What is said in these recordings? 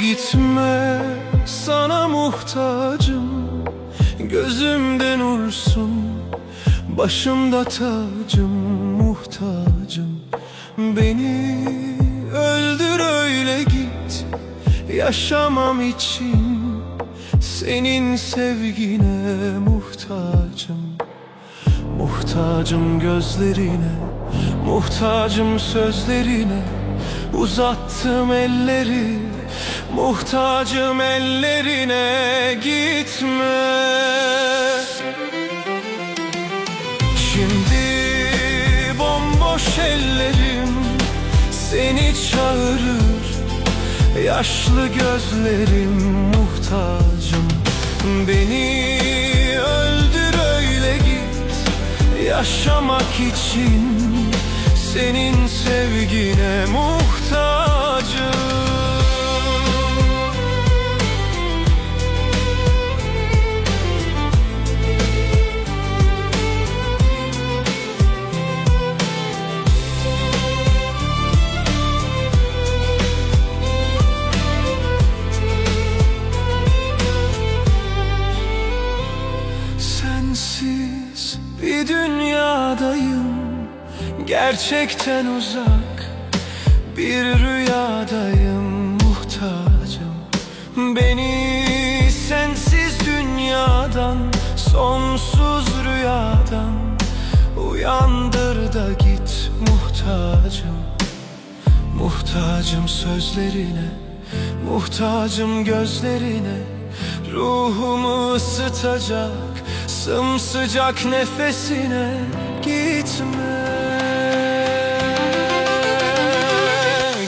Gitme sana muhtacım. Gözümden ursun Başımda tacım muhtacım. Beni öldür öyle git Yaşamam için Senin sevgine muhtacım. Muhtacım gözlerine Muhtacım sözlerine Uzattım elleri Muhtacım ellerine gitme. Şimdi bomboş ellerim Seni çağırır. Yaşlı gözlerim muhtacım Beni öldür öyle git. Yaşamak için Senin sevgine muhtacım bir dünyadayım. Gerçekten uzak bir rüyadayım. Muhtacım Beni sensiz dünyadan sonsuz rüyadan Uyandır da git muhtacım. Muhtacım sözlerine Muhtacım gözlerine Ruhumu ısıtacak Sımsıcak nefesine Gitme.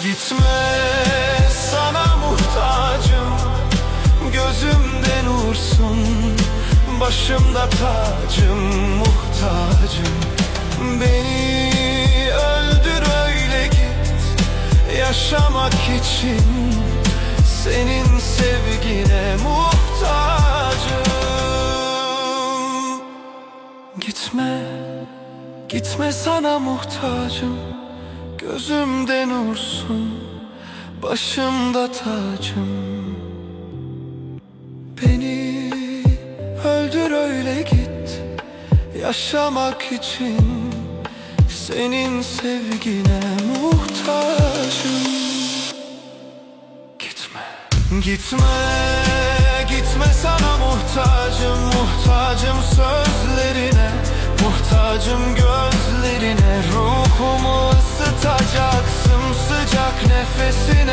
Gitme. Sana muhtacım. Gözümden ursun Başımda tacım muhtacım. Beni öldür öyle git. Yaşamak için Gitme, gitme sana muhtacım. Gözümden ursun Başımda tacım. Beni öldür öyle git Yaşamak için Senin sevgine muhtacım. Gitme Gitme Gitme sana muhtacım Muhtacım sözlerine Muhtacım gözlerine Ruhumu ısıtacak Sımsıcak muhtacım